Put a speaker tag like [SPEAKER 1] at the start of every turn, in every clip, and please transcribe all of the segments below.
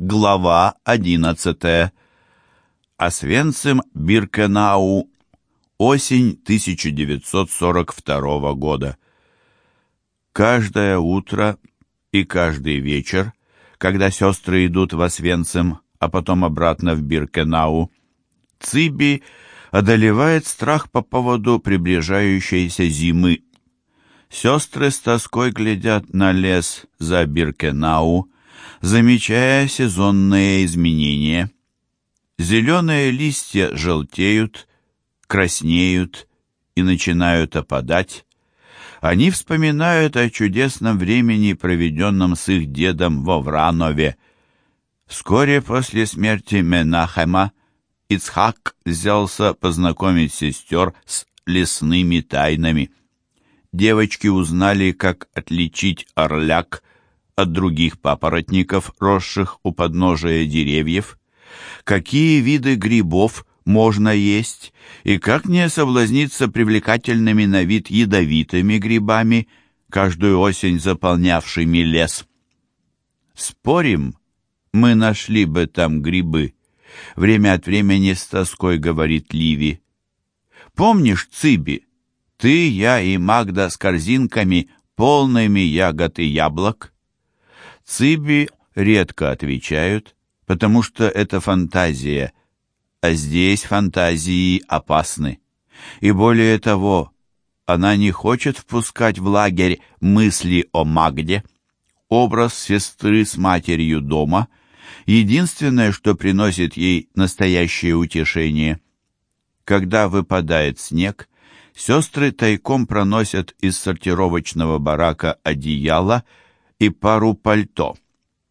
[SPEAKER 1] Глава 11. Освенцим Биркенау. Осень 1942 года. Каждое утро и каждый вечер, когда сестры идут в Освенцим, а потом обратно в Биркенау, Циби одолевает страх по поводу приближающейся зимы. Сестры с тоской глядят на лес за Биркенау, замечая сезонные изменения. Зеленые листья желтеют, краснеют и начинают опадать. Они вспоминают о чудесном времени, проведенном с их дедом во Вранове. Вскоре после смерти Менахема Ицхак взялся познакомить сестер с лесными тайнами. Девочки узнали, как отличить орляк от других папоротников, росших у подножия деревьев, какие виды грибов можно есть и как не соблазниться привлекательными на вид ядовитыми грибами, каждую осень заполнявшими лес. Спорим, мы нашли бы там грибы. Время от времени с тоской говорит Ливи. Помнишь Циби? Ты, я и Магда с корзинками, полными ягод и яблок. Циби редко отвечают, потому что это фантазия, а здесь фантазии опасны. И более того, она не хочет впускать в лагерь мысли о Магде. Образ сестры с матерью дома — единственное, что приносит ей настоящее утешение. Когда выпадает снег, сестры тайком проносят из сортировочного барака одеяло — и пару пальто,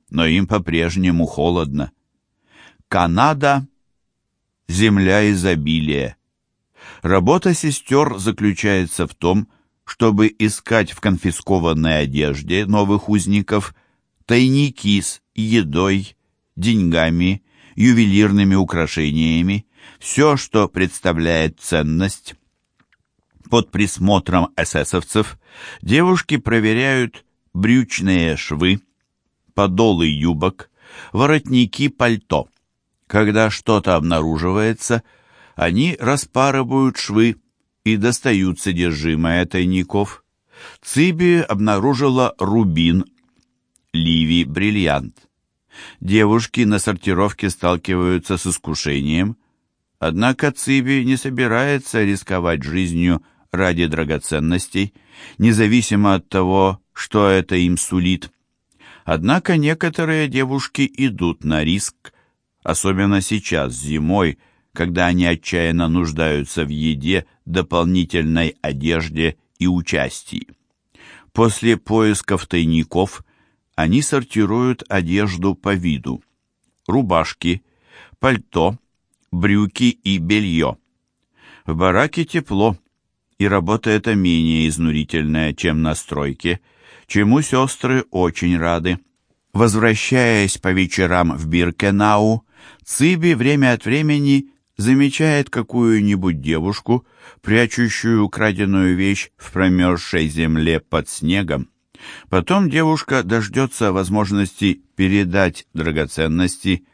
[SPEAKER 1] но им по-прежнему холодно. Канада — земля изобилия. Работа сестер заключается в том, чтобы искать в конфискованной одежде новых узников тайники с едой, деньгами, ювелирными украшениями, все, что представляет ценность. Под присмотром эсэсовцев девушки проверяют брючные швы, подолы юбок, воротники пальто. Когда что-то обнаруживается, они распарывают швы и достают содержимое тайников. Циби обнаружила рубин, Ливи — бриллиант. Девушки на сортировке сталкиваются с искушением, однако Циби не собирается рисковать жизнью ради драгоценностей, независимо от того, что это им сулит. Однако некоторые девушки идут на риск, особенно сейчас, зимой, когда они отчаянно нуждаются в еде, дополнительной одежде и участии. После поисков тайников они сортируют одежду по виду. Рубашки, пальто, брюки и белье. В бараке тепло, и работа эта менее изнурительная, чем на стройке – чему сестры очень рады. Возвращаясь по вечерам в Биркенау, Циби время от времени замечает какую-нибудь девушку, прячущую украденную вещь в промерзшей земле под снегом. Потом девушка дождется возможности передать драгоценности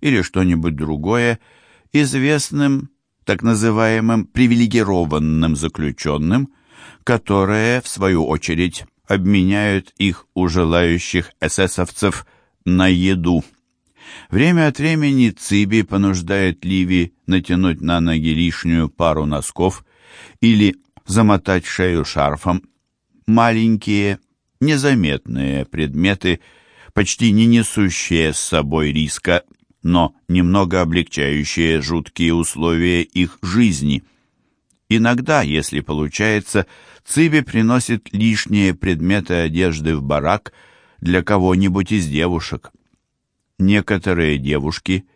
[SPEAKER 1] или что-нибудь другое известным, так называемым привилегированным заключенным, которые, в свою очередь, обменяют их у желающих эсэсовцев на еду. Время от времени Циби понуждает Ливи натянуть на ноги лишнюю пару носков или замотать шею шарфом. Маленькие, незаметные предметы, почти не несущие с собой риска, но немного облегчающие жуткие условия их жизни. Иногда, если получается, Циби приносит лишние предметы одежды в барак для кого-нибудь из девушек. Некоторые девушки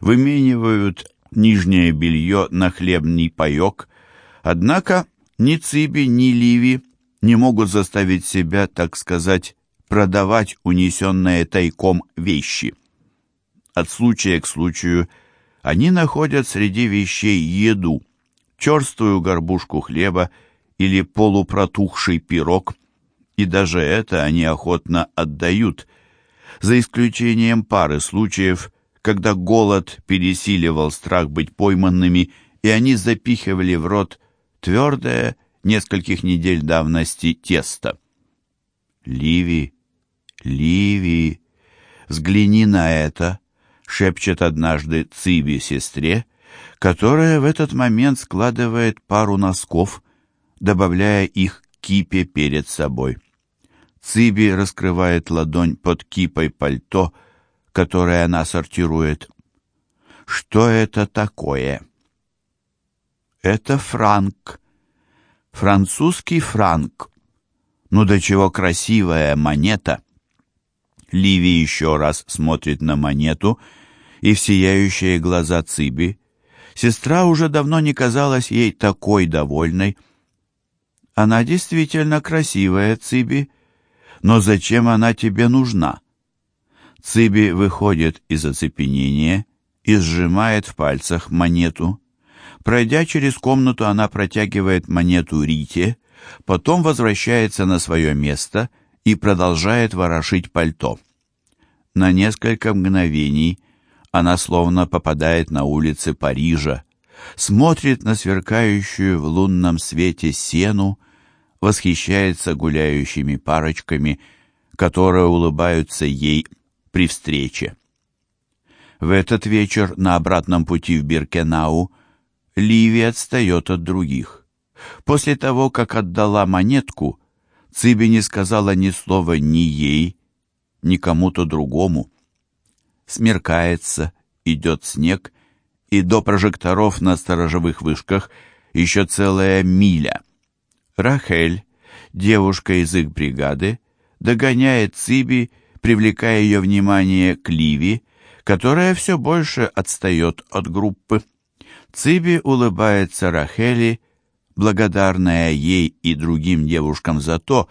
[SPEAKER 1] выменивают нижнее белье на хлебный паек, однако ни Циби, ни Ливи не могут заставить себя, так сказать, продавать унесенные тайком вещи. От случая к случаю они находят среди вещей еду, черствую горбушку хлеба или полупротухший пирог, и даже это они охотно отдают. за исключением пары случаев, когда голод пересиливал страх быть пойманными, и они запихивали в рот твердое, нескольких недель давности тесто. «Ливи, Ливи, взгляни на это!» — шепчет однажды Циби сестре, которая в этот момент складывает пару носков, добавляя их кипе перед собой. Циби раскрывает ладонь под кипой пальто, которое она сортирует. Что это такое? Это франк. Французский франк. Ну до чего красивая монета. Ливи еще раз смотрит на монету, и в сияющие глаза Циби сестра уже давно не казалась ей такой довольной. Она действительно красивая, Циби, но зачем она тебе нужна? Циби выходит из оцепенения и сжимает в пальцах монету. Пройдя через комнату, она протягивает монету Рите, потом возвращается на свое место и продолжает ворошить пальто. На несколько мгновений она словно попадает на улицы Парижа, смотрит на сверкающую в лунном свете сену, восхищается гуляющими парочками, которые улыбаются ей при встрече. В этот вечер на обратном пути в Биркенау Ливи отстает от других. После того, как отдала монетку, Циби не сказала ни слова ни ей, ни кому-то другому. Смеркается, идет снег, и до прожекторов на сторожевых вышках еще целая миля. Рахель, девушка из их бригады, догоняет Циби, привлекая ее внимание к Ливи, которая все больше отстает от группы. Циби улыбается Рахели, благодарная ей и другим девушкам за то,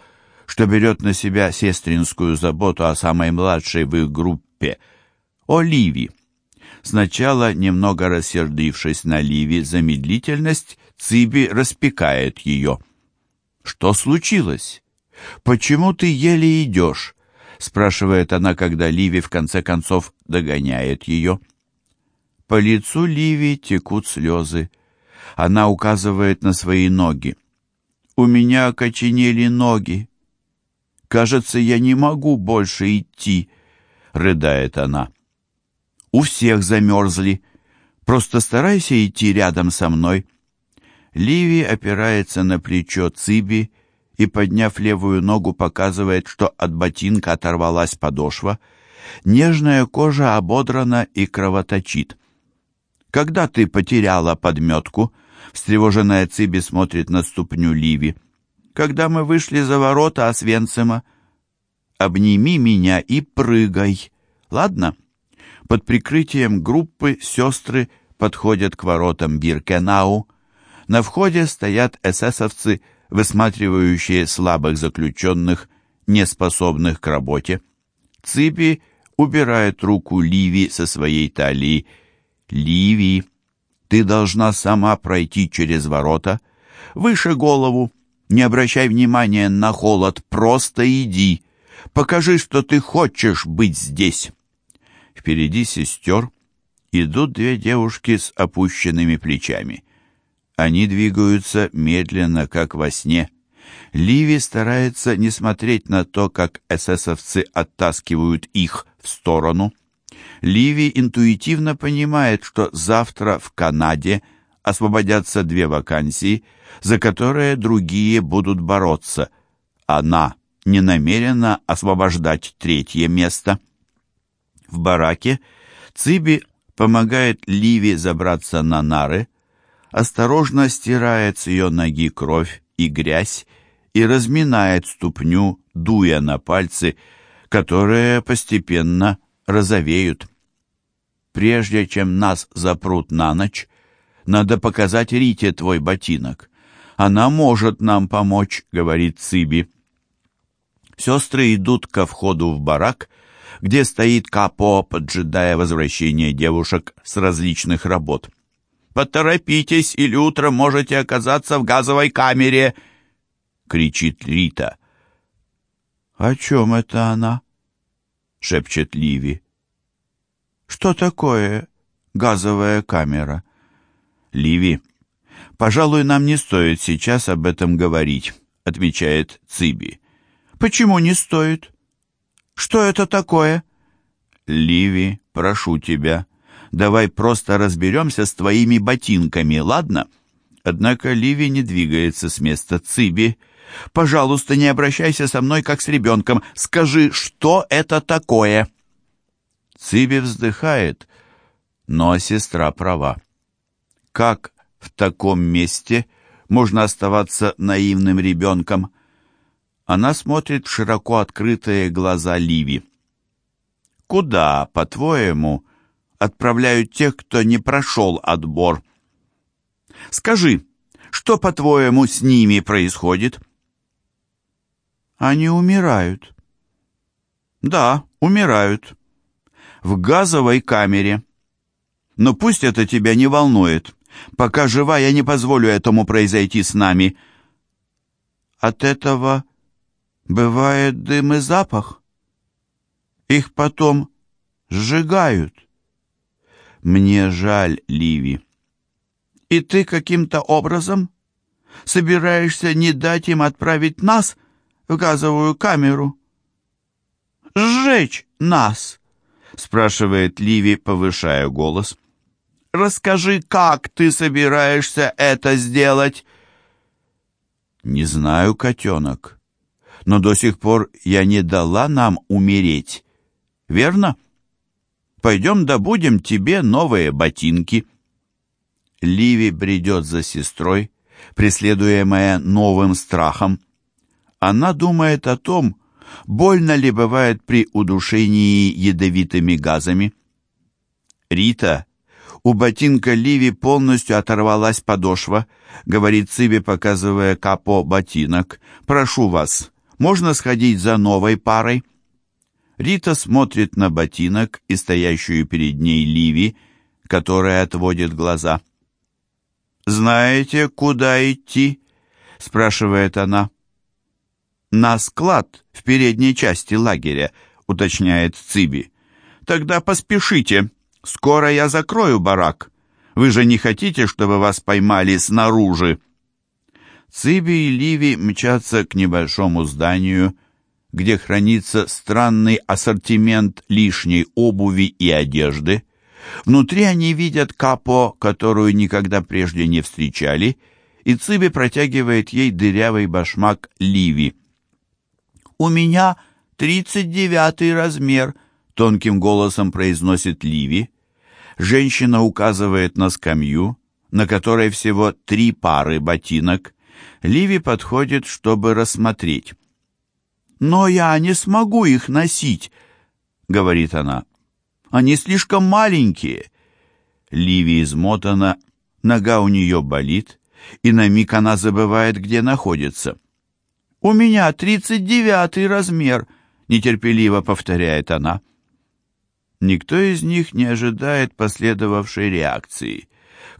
[SPEAKER 1] что берет на себя сестринскую заботу о самой младшей в их группе, о Ливи. Сначала, немного рассердившись на Ливи за медлительность, Циби распекает ее. «Что случилось? Почему ты еле идешь?» спрашивает она, когда Ливи в конце концов догоняет ее. По лицу Ливи текут слезы. Она указывает на свои ноги. «У меня окоченели ноги. Кажется, я не могу больше идти», — рыдает она. «У всех замерзли. Просто старайся идти рядом со мной». Ливи опирается на плечо Циби и, подняв левую ногу, показывает, что от ботинка оторвалась подошва. Нежная кожа ободрана и кровоточит. Когда ты потеряла подметку?» Встревоженная Циби смотрит на ступню Ливи. «Когда мы вышли за ворота Освенцима. Обними меня и прыгай. Ладно?» Под прикрытием группы сестры подходят к воротам Биркенау. На входе стоят эсэсовцы, высматривающие слабых заключенных, неспособных к работе. Циби убирает руку Ливи со своей талии Ливи, ты должна сама пройти через ворота. Выше голову. Не обращай внимания на холод, просто иди. Покажи, что ты хочешь быть здесь. Впереди сестер идут две девушки с опущенными плечами. Они двигаются медленно, как во сне. Ливи старается не смотреть на то, как эсэсовцы оттаскивают их в сторону. Ливи интуитивно понимает, что завтра в Канаде освободятся две вакансии, за которые другие будут бороться. Она не намерена освобождать третье место. В бараке Циби помогает Ливи забраться на нары, осторожно стирает с ее ноги кровь и грязь и разминает ступню, дуя на пальцы, которые постепенно розовеют. Прежде чем нас запрут на ночь, надо показать Рите твой ботинок. Она может нам помочь, говорит Циби. Сестры идут ко входу в барак, где стоит Капо, поджидая возвращения девушек с различных работ. «Поторопитесь, или утром можете оказаться в газовой камере!» — кричит Рита. «О чем это она?» — шепчет Ливи. «Что такое газовая камера?» «Ливи, пожалуй, нам не стоит сейчас об этом говорить», — отвечает Циби.
[SPEAKER 2] «Почему не стоит? Что это такое?»
[SPEAKER 1] «Ливи, прошу тебя, давай просто разберемся с твоими ботинками, ладно?» Однако Ливи не двигается с места Циби.
[SPEAKER 2] «Пожалуйста, не обращайся со мной, как с ребенком. Скажи, что это такое?»
[SPEAKER 1] Циби вздыхает, но сестра права. Как в таком месте можно оставаться наивным ребенком? Она смотрит в широко открытые глаза Ливи. Куда, по-твоему, отправляют тех, кто не прошел отбор?
[SPEAKER 2] Скажи, что, по-твоему, с ними происходит?
[SPEAKER 1] Они умирают.
[SPEAKER 2] Да, умирают в газовой камере. Но пусть это тебя не волнует. Пока жива, я не позволю этому произойти с нами.
[SPEAKER 1] От этого бывает дым и запах. Их потом сжигают. Мне жаль Ливи.
[SPEAKER 2] И ты каким-то образом собираешься не дать им отправить нас в газовую камеру? Сжечь нас? спрашивает Ливи, повышая голос. «Расскажи, как ты собираешься это сделать?»
[SPEAKER 1] «Не знаю, котенок, но до сих пор я не дала нам умереть, верно? Пойдем добудем тебе новые ботинки». Ливи бредет за сестрой, преследуемая новым страхом. Она думает о том, больно ли бывает при удушении ядовитыми газами. «Рита, у ботинка Ливи полностью оторвалась подошва», — говорит Циби, показывая капо ботинок. «Прошу вас, можно сходить за новой парой?» Рита смотрит на ботинок и стоящую перед ней Ливи, которая отводит глаза.
[SPEAKER 2] «Знаете, куда идти?» — спрашивает она.
[SPEAKER 1] «На склад в передней части лагеря», — уточняет Циби.
[SPEAKER 2] «Тогда поспешите. Скоро я закрою барак. Вы же не хотите, чтобы вас поймали снаружи?»
[SPEAKER 1] Циби и Ливи мчатся к небольшому зданию, где хранится странный ассортимент лишней обуви и одежды. Внутри они видят капо, которую никогда прежде не встречали, и Циби протягивает ей дырявый башмак Ливи.
[SPEAKER 2] «У меня тридцать девятый размер», — тонким голосом произносит Ливи.
[SPEAKER 1] Женщина указывает на скамью, на которой всего три пары ботинок. Ливи подходит, чтобы рассмотреть.
[SPEAKER 2] «Но я не смогу их носить», — говорит она. «Они слишком маленькие».
[SPEAKER 1] Ливи измотана, нога у нее болит, и на миг она забывает, где находится.
[SPEAKER 2] «У меня тридцать девятый размер», — нетерпеливо повторяет она.
[SPEAKER 1] Никто из них не ожидает последовавшей реакции.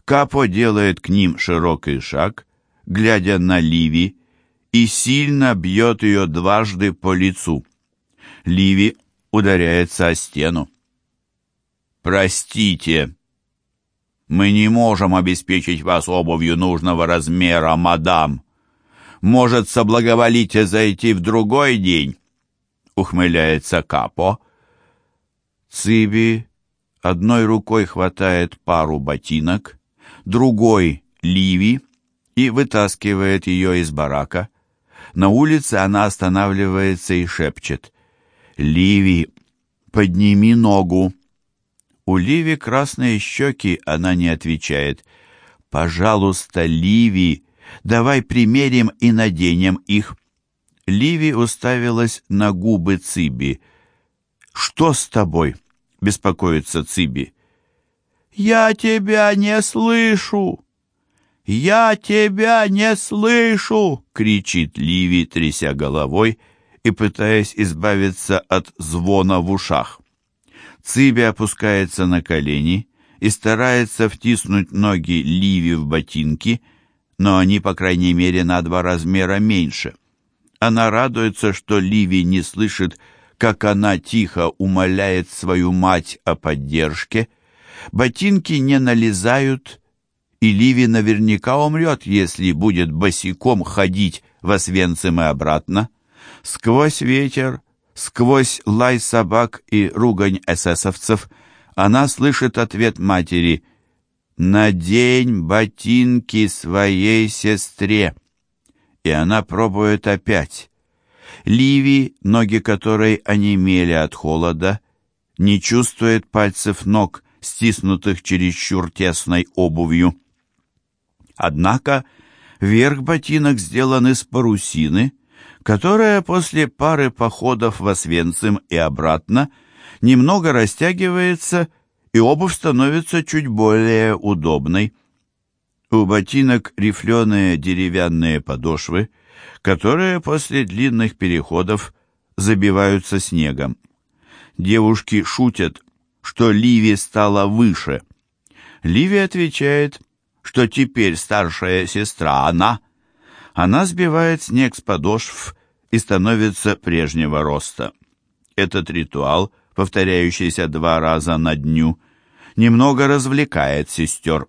[SPEAKER 1] Капо делает к ним широкий шаг, глядя на Ливи, и сильно бьет ее дважды по лицу. Ливи ударяется о стену. «Простите, мы не можем обеспечить вас обувью нужного размера, мадам», может, соблаговолите зайти в другой день?» Ухмыляется Капо. Циби одной рукой хватает пару ботинок, другой — Ливи и вытаскивает ее из барака. На улице она останавливается и шепчет. «Ливи, подними ногу!» У Ливи красные щеки, она не отвечает. «Пожалуйста, Ливи!» Давай примерим и наденем их». Ливи уставилась на губы Циби. «Что с тобой?» — беспокоится Циби.
[SPEAKER 2] «Я тебя не слышу! Я тебя не слышу!» — кричит Ливи, тряся головой и пытаясь избавиться от звона в ушах.
[SPEAKER 1] Циби опускается на колени и старается втиснуть ноги Ливи в ботинки, но они, по крайней мере, на два размера меньше. Она радуется, что Ливи не слышит, как она тихо умоляет свою мать о поддержке, ботинки не налезают, и Ливи наверняка умрет, если будет босиком ходить в Освенцим и обратно. Сквозь ветер, сквозь лай собак и ругань эсэсовцев она слышит ответ матери «Надень ботинки своей сестре». И она пробует опять. Ливи, ноги которой онемели от холода, не чувствует пальцев ног, стиснутых чересчур тесной обувью. Однако верх ботинок сделан из парусины, которая после пары походов в Освенцим и обратно немного растягивается, и обувь становится чуть более удобной. У ботинок рифленые деревянные подошвы, которые после длинных переходов забиваются снегом. Девушки шутят, что Ливи стала выше. Ливи отвечает, что теперь старшая сестра она. Она сбивает снег с подошв и становится прежнего роста. Этот ритуал, повторяющийся два раза на дню, немного развлекает сестер.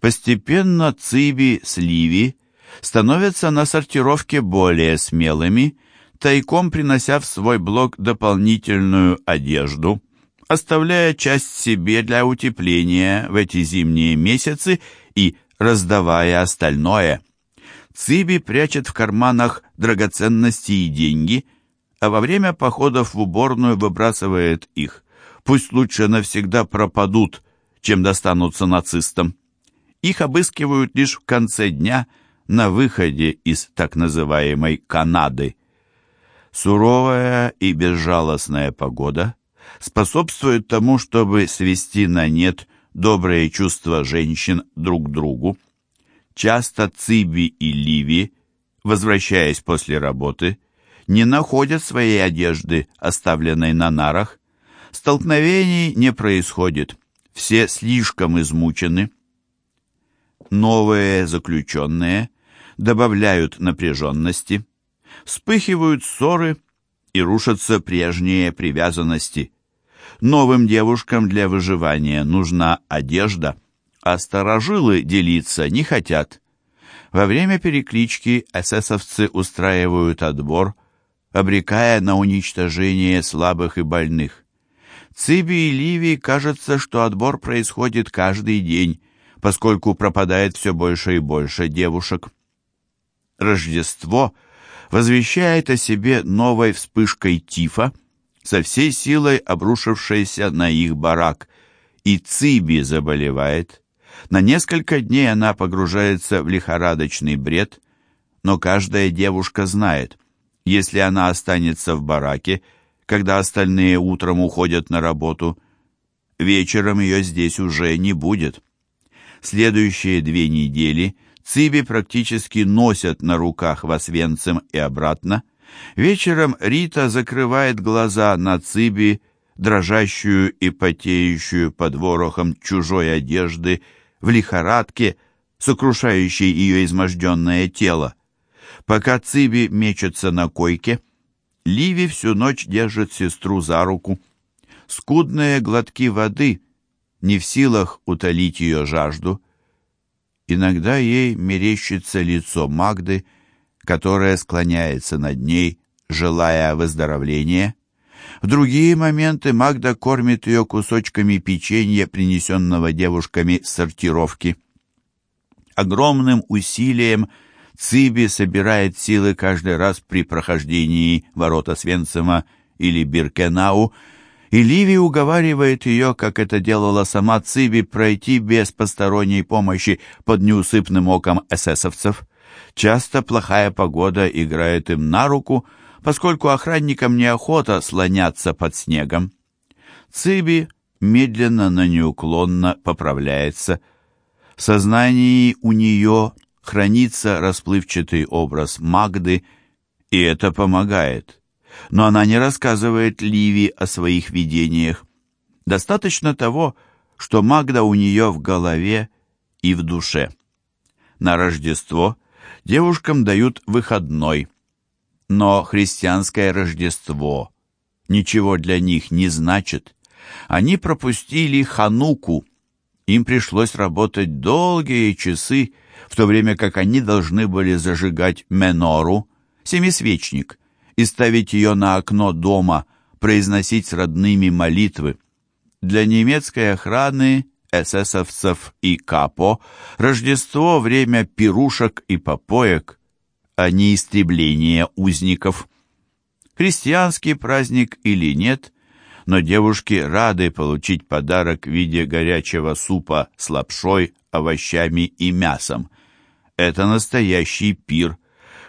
[SPEAKER 1] Постепенно Циби с Ливи становятся на сортировке более смелыми, тайком принося в свой блок дополнительную одежду, оставляя часть себе для утепления в эти зимние месяцы и раздавая остальное. Циби прячет в карманах драгоценности и деньги, а во время походов в уборную выбрасывает их. Пусть лучше навсегда пропадут, чем достанутся нацистам. Их обыскивают лишь в конце дня на выходе из так называемой Канады. Суровая и безжалостная погода способствует тому, чтобы свести на нет добрые чувства женщин друг к другу. Часто Циби и Ливи, возвращаясь после работы, не находят своей одежды, оставленной на нарах. Столкновений не происходит, все слишком измучены. Новые заключенные добавляют напряженности, вспыхивают ссоры и рушатся прежние привязанности. Новым девушкам для выживания нужна одежда, а старожилы делиться не хотят. Во время переклички эсэсовцы устраивают отбор, обрекая на уничтожение слабых и больных. Циби и Ливи кажется, что отбор происходит каждый день, поскольку пропадает все больше и больше девушек. Рождество возвещает о себе новой вспышкой тифа, со всей силой обрушившейся на их барак, и Циби заболевает. На несколько дней она погружается в лихорадочный бред, но каждая девушка знает, если она останется в бараке, когда остальные утром уходят на работу, вечером ее здесь уже не будет. Следующие две недели Циби практически носят на руках в Освенцим и обратно. Вечером Рита закрывает глаза на Циби, дрожащую и потеющую под ворохом чужой одежды, в лихорадке, сокрушающей ее изможденное тело. Пока Циби мечется на койке, Ливи всю ночь держит сестру за руку. Скудные глотки воды не в силах утолить ее жажду. Иногда ей мерещится лицо Магды, которая склоняется над ней, желая выздоровления. В другие моменты Магда кормит ее кусочками печенья, принесенного девушками с сортировки. Огромным усилием Циби собирает силы каждый раз при прохождении ворота Свенцема или Биркенау, и Ливи уговаривает ее, как это делала сама Циби, пройти без посторонней помощи под неусыпным оком эсэсовцев. Часто плохая погода играет им на руку, поскольку охранникам неохота слоняться под снегом. Циби медленно, но неуклонно поправляется. В сознании у нее хранится расплывчатый образ Магды, и это помогает. Но она не рассказывает Ливи о своих видениях. Достаточно того, что Магда у нее в голове и в душе. На Рождество девушкам дают выходной. Но христианское Рождество ничего для них не значит. Они пропустили Хануку. Им пришлось работать долгие часы, в то время как они должны были зажигать менору, семисвечник, и ставить ее на окно дома, произносить с родными молитвы. Для немецкой охраны, эсэсовцев и капо Рождество — время пирушек и попоек, а не истребление узников. Христианский праздник или нет, но девушки рады получить подарок в виде горячего супа с лапшой, овощами и мясом. Это настоящий пир,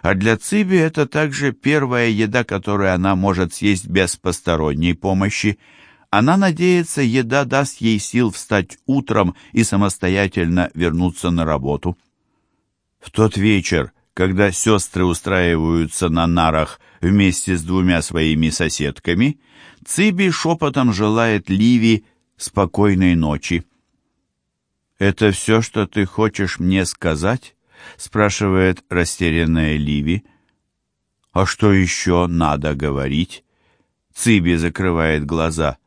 [SPEAKER 1] а для Циби это также первая еда, которую она может съесть без посторонней помощи. Она надеется, еда даст ей сил встать утром и самостоятельно вернуться на работу. В тот вечер, когда сестры устраиваются на нарах вместе с двумя своими соседками, Циби шепотом желает Ливи спокойной ночи. «Это все, что ты хочешь мне сказать?» Спрашивает растерянная Ливи. А что еще надо говорить? Циби закрывает глаза.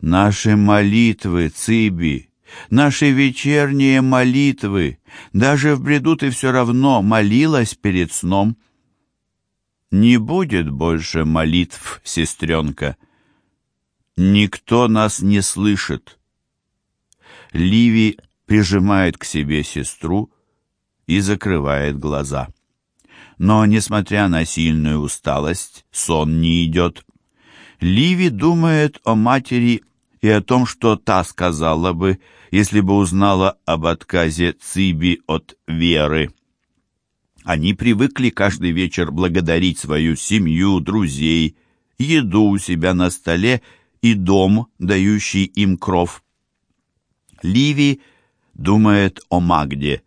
[SPEAKER 1] Наши молитвы, Циби, наши вечерние молитвы. Даже в бреду ты все равно молилась перед сном. Не будет больше молитв, сестренка. Никто нас не слышит. Ливи прижимает к себе сестру, и закрывает глаза. Но, несмотря на сильную усталость, сон не идет. Ливи думает о матери и о том, что та сказала бы, если бы узнала об отказе Циби от Веры. Они привыкли каждый вечер благодарить свою семью, друзей, еду у себя на столе и дом, дающий им кров. Ливи думает о Магде,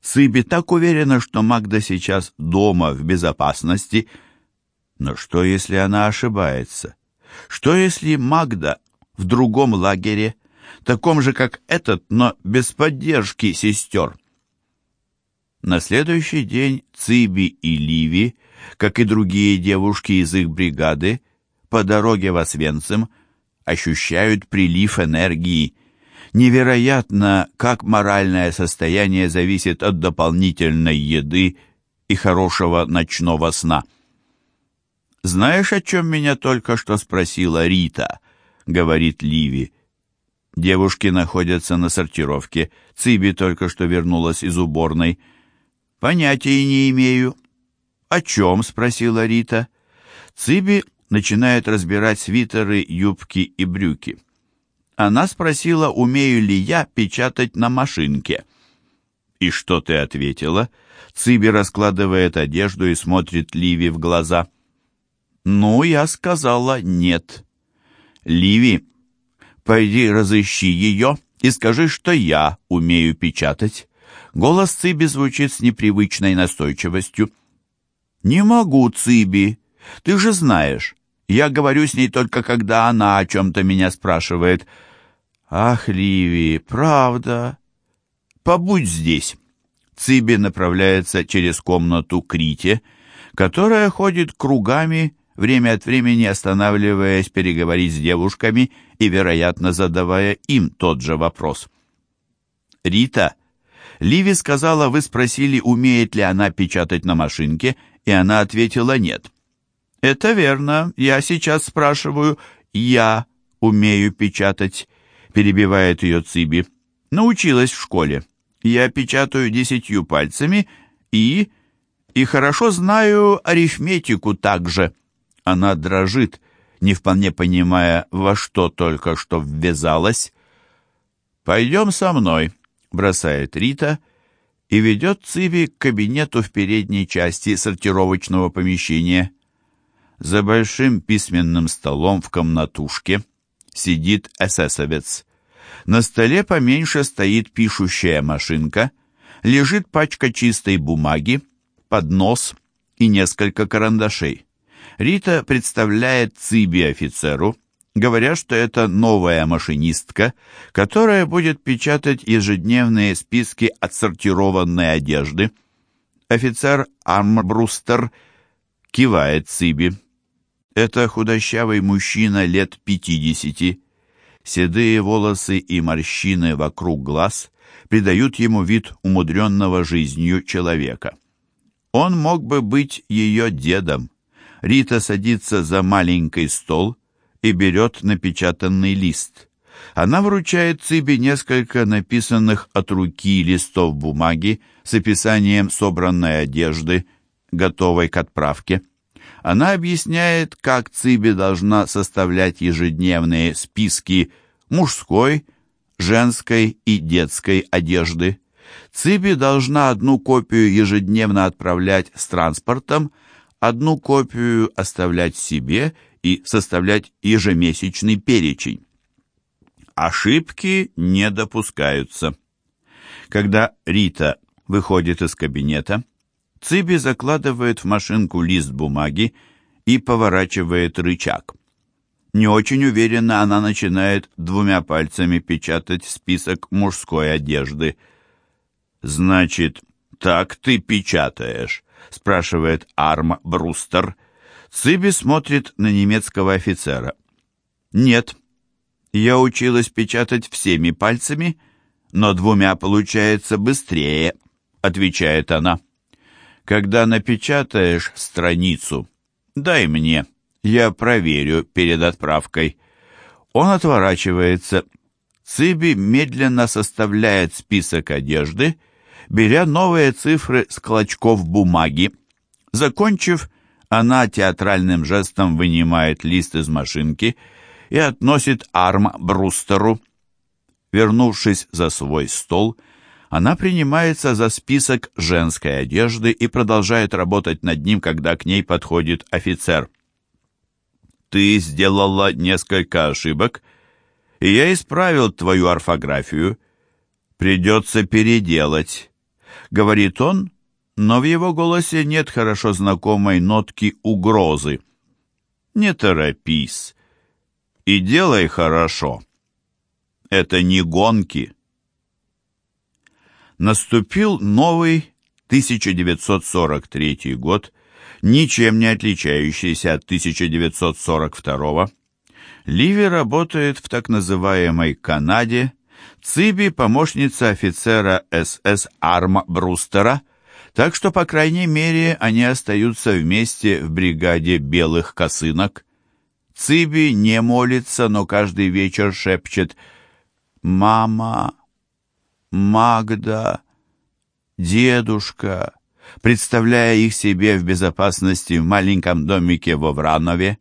[SPEAKER 1] Циби так уверена, что Магда сейчас дома в безопасности. Но что, если она ошибается? Что, если Магда в другом лагере, таком же, как этот, но без поддержки сестер? На следующий день Циби и Ливи, как и другие девушки из их бригады, по дороге в Освенцим ощущают прилив энергии, Невероятно, как моральное состояние зависит от дополнительной еды и хорошего ночного сна. «Знаешь, о чем меня только что спросила Рита?» — говорит Ливи. Девушки находятся на сортировке. Циби только что вернулась из уборной. «Понятия не имею». «О чем?» — спросила Рита. Циби начинает разбирать свитеры, юбки и брюки. Она спросила, умею ли я печатать на машинке. «И что ты ответила?» Циби раскладывает одежду и смотрит Ливи в глаза. «Ну, я сказала нет». «Ливи, пойди разыщи ее и скажи, что я умею печатать». Голос Циби звучит с непривычной настойчивостью. «Не могу, Циби. Ты же знаешь. Я говорю с ней только когда она о чем-то меня спрашивает. Ах, Ливи, правда? Побудь здесь. Циби направляется через комнату к Рите, которая ходит кругами, время от времени останавливаясь переговорить с девушками и, вероятно, задавая им тот же вопрос. «Рита, Ливи сказала, вы спросили, умеет ли она печатать на машинке, и она ответила «нет». «Это верно. Я сейчас спрашиваю. Я умею печатать», — перебивает ее Циби. «Научилась в школе. Я печатаю десятью пальцами и... и хорошо знаю арифметику также». Она дрожит, не вполне понимая, во что только что ввязалась. «Пойдем со мной», — бросает Рита, и ведет Циби к кабинету в передней части сортировочного помещения. За большим письменным столом в комнатушке сидит эсэсовец. На столе поменьше стоит пишущая машинка, лежит пачка чистой бумаги, поднос и несколько карандашей. Рита представляет Циби офицеру, говоря, что это новая машинистка, которая будет печатать ежедневные списки отсортированной одежды. Офицер Армбрустер кивает Циби. Это худощавый мужчина лет пятидесяти. Седые волосы и морщины вокруг глаз придают ему вид умудренного жизнью человека. Он мог бы быть ее дедом. Рита садится за маленький стол и берет напечатанный лист. Она вручает Цибе несколько написанных от руки листов бумаги с описанием собранной одежды, готовой к отправке. Она объясняет, как Цибе должна составлять ежедневные списки мужской, женской и детской одежды. Циби должна одну копию ежедневно отправлять с транспортом, одну копию оставлять себе и составлять ежемесячный перечень. Ошибки не допускаются. Когда Рита выходит из кабинета, Циби закладывает в машинку лист бумаги и поворачивает рычаг. Не очень уверенно она начинает двумя пальцами печатать список мужской одежды. «Значит, так ты печатаешь?» — спрашивает Арм Брустер. Циби смотрит на немецкого офицера. «Нет, я училась печатать всеми пальцами, но двумя получается быстрее», — отвечает она. «Когда напечатаешь страницу, дай мне, я проверю перед отправкой». Он отворачивается. Циби медленно составляет список одежды, беря новые цифры с клочков бумаги. Закончив, она театральным жестом вынимает лист из машинки — и относит Арм Брустеру. Вернувшись за свой стол, она принимается за список женской одежды и продолжает работать над ним, когда к ней подходит офицер. «Ты сделала несколько ошибок, и я исправил твою орфографию. Придется переделать», — говорит он, но в его голосе нет хорошо знакомой нотки угрозы. «Не торопись и делай хорошо. Это не гонки. Наступил новый 1943 год, ничем не отличающийся от 1942 Ливи работает в так называемой Канаде, Циби – помощница офицера СС Арма Брустера, так что, по крайней мере, они остаются вместе в бригаде белых косынок. Циби не молится, но каждый вечер шепчет «Мама, Магда, дедушка», представляя их себе в безопасности в маленьком домике во Вранове.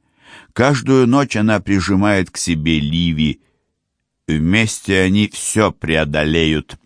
[SPEAKER 1] Каждую ночь она прижимает к себе Ливи. Вместе они все преодолеют.